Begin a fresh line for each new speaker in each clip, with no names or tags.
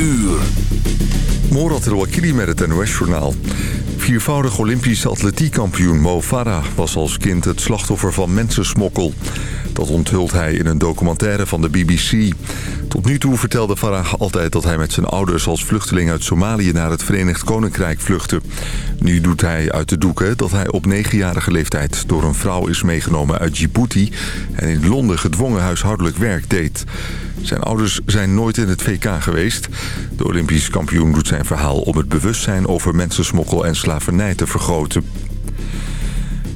uur.
Morat El met het NOS-journaal. Viervoudig Olympisch atletiekkampioen Mo Farah was als kind het slachtoffer van mensensmokkel. Dat onthult hij in een documentaire van de BBC. Tot nu toe vertelde Farah altijd dat hij met zijn ouders als vluchteling uit Somalië naar het Verenigd Koninkrijk vluchtte. Nu doet hij uit de doeken dat hij op negenjarige leeftijd door een vrouw is meegenomen uit Djibouti en in Londen gedwongen huishoudelijk werk deed. Zijn ouders zijn nooit in het VK geweest. De Olympisch kampioen doet zijn verhaal om het bewustzijn over mensensmokkel en slavernij te vergroten.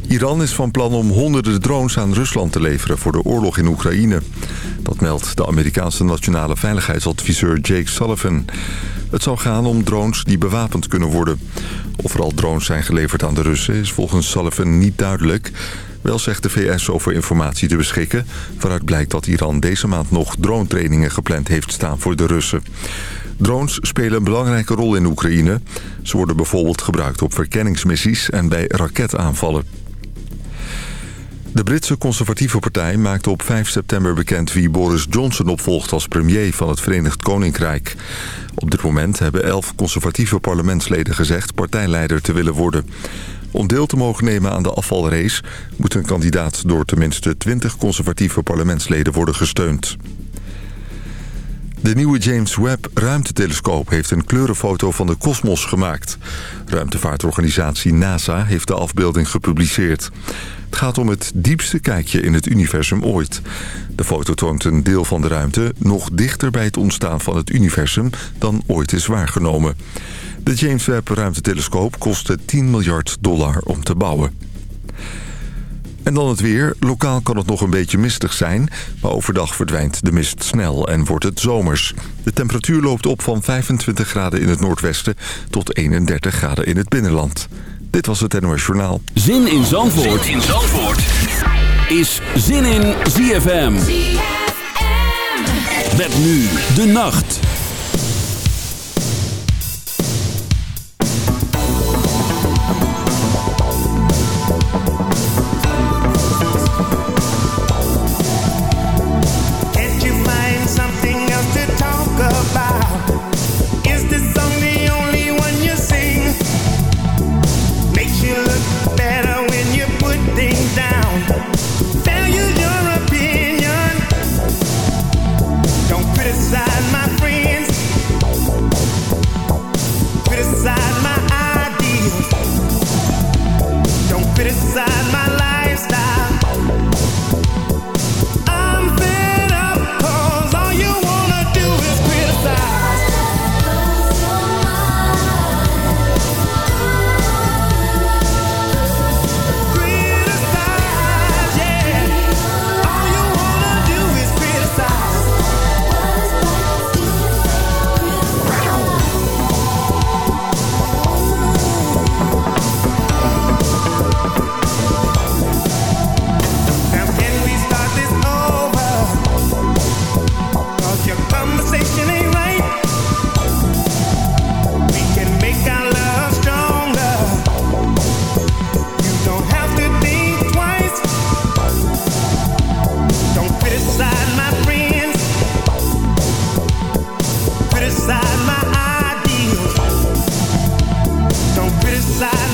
Iran is van plan om honderden drones aan Rusland te leveren voor de oorlog in Oekraïne. Dat meldt de Amerikaanse nationale veiligheidsadviseur Jake Sullivan. Het zal gaan om drones die bewapend kunnen worden. Of er al drones zijn geleverd aan de Russen is volgens Sullivan niet duidelijk. Wel zegt de VS over informatie te beschikken... waaruit blijkt dat Iran deze maand nog drone-trainingen gepland heeft staan voor de Russen. Drones spelen een belangrijke rol in Oekraïne. Ze worden bijvoorbeeld gebruikt op verkenningsmissies en bij raketaanvallen. De Britse conservatieve partij maakte op 5 september bekend wie Boris Johnson opvolgt als premier van het Verenigd Koninkrijk. Op dit moment hebben elf conservatieve parlementsleden gezegd partijleider te willen worden. Om deel te mogen nemen aan de afvalrace moet een kandidaat door tenminste 20 conservatieve parlementsleden worden gesteund. De nieuwe James Webb ruimtetelescoop heeft een kleurenfoto van de kosmos gemaakt. Ruimtevaartorganisatie NASA heeft de afbeelding gepubliceerd. Het gaat om het diepste kijkje in het universum ooit. De foto toont een deel van de ruimte nog dichter bij het ontstaan van het universum dan ooit is waargenomen. De James Webb ruimtetelescoop kostte 10 miljard dollar om te bouwen. En dan het weer. Lokaal kan het nog een beetje mistig zijn... maar overdag verdwijnt de mist snel en wordt het zomers. De temperatuur loopt op van 25 graden in het noordwesten... tot 31 graden in het binnenland. Dit was het NOS Journaal.
Zin in Zandvoort, zin in Zandvoort. is Zin in ZFM. ZFM. Met nu de nacht.
side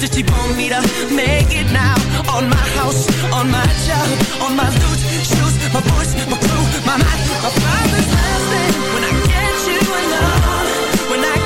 that you want me to make it now. On my house, on my job, on my loot, shoes, my voice, my crew, my mind, my father's house When I get you alone, when I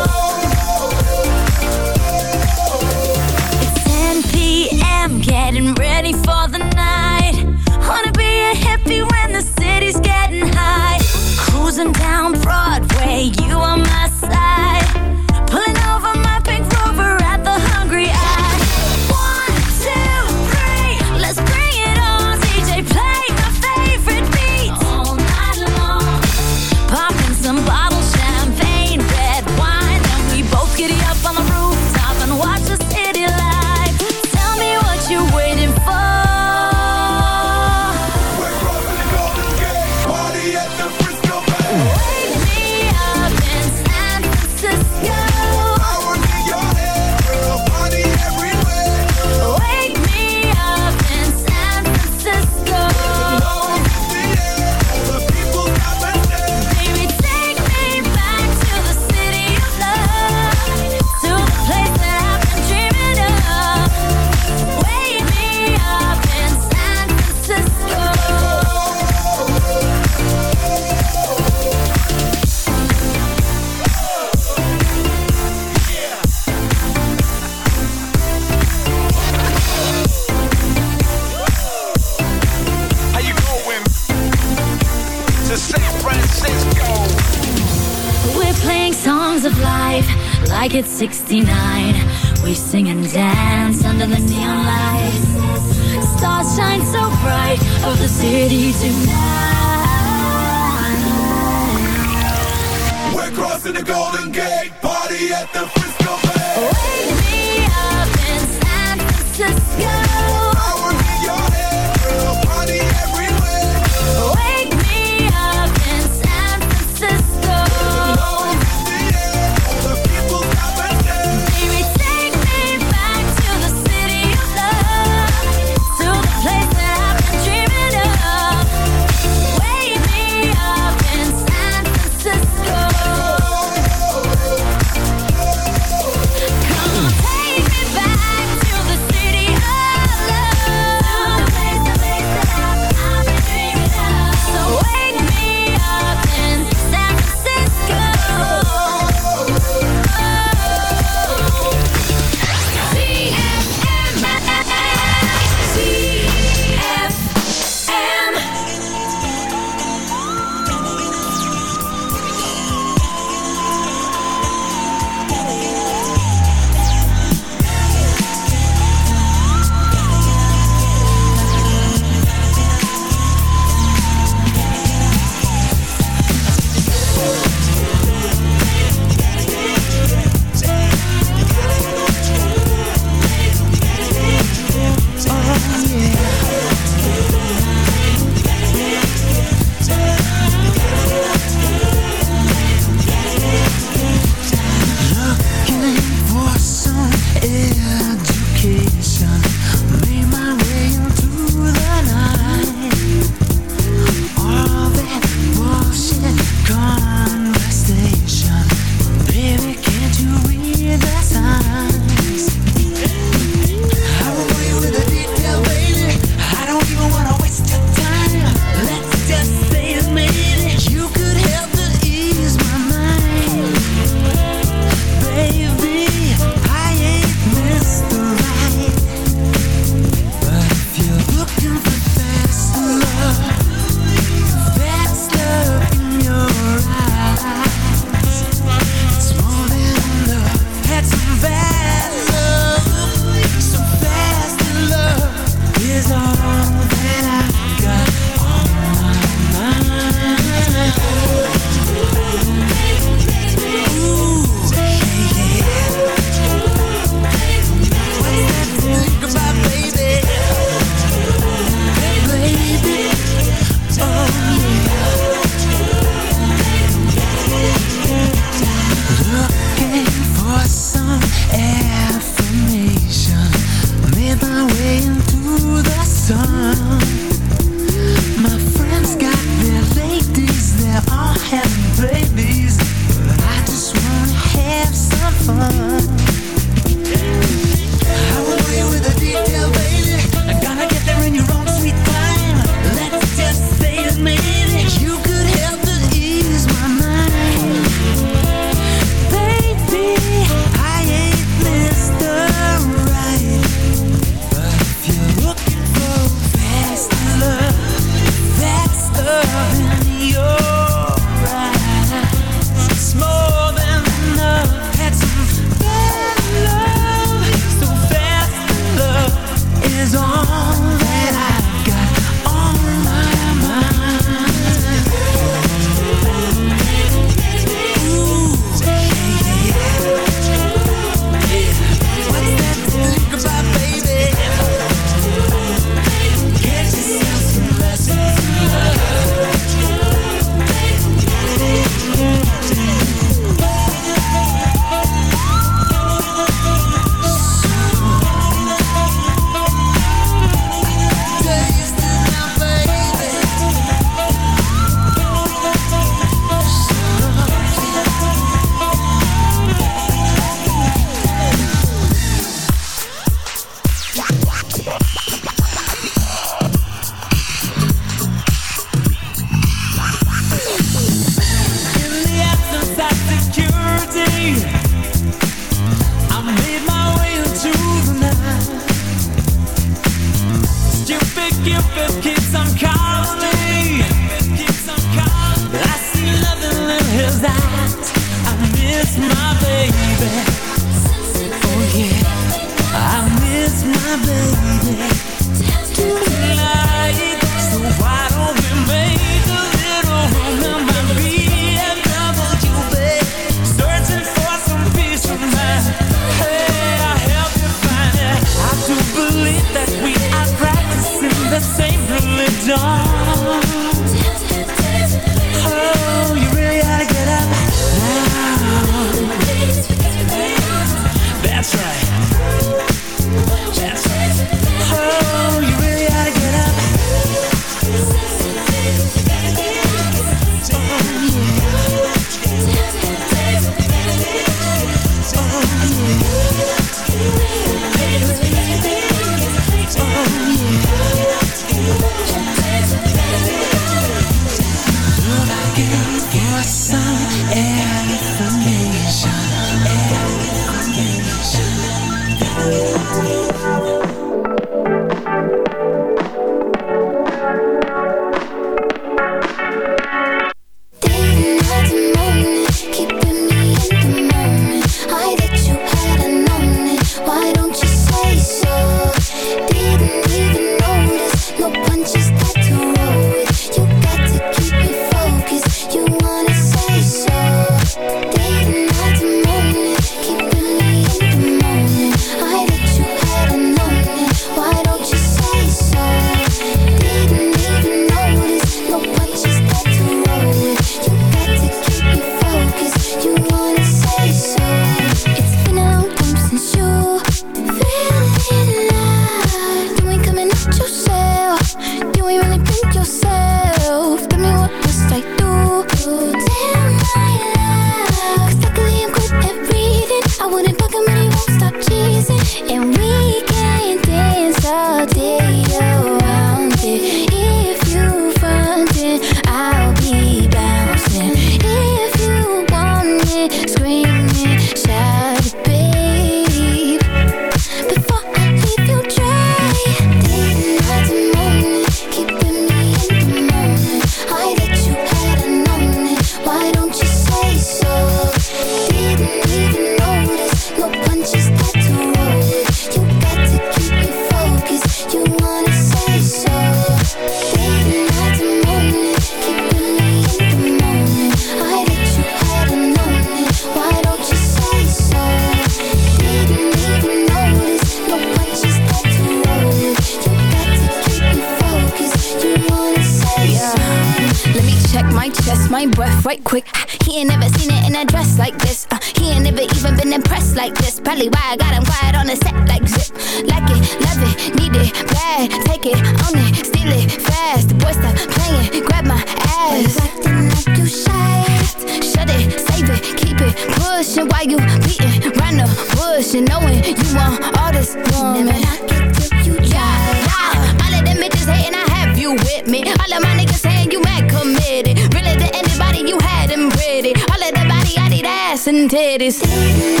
ladies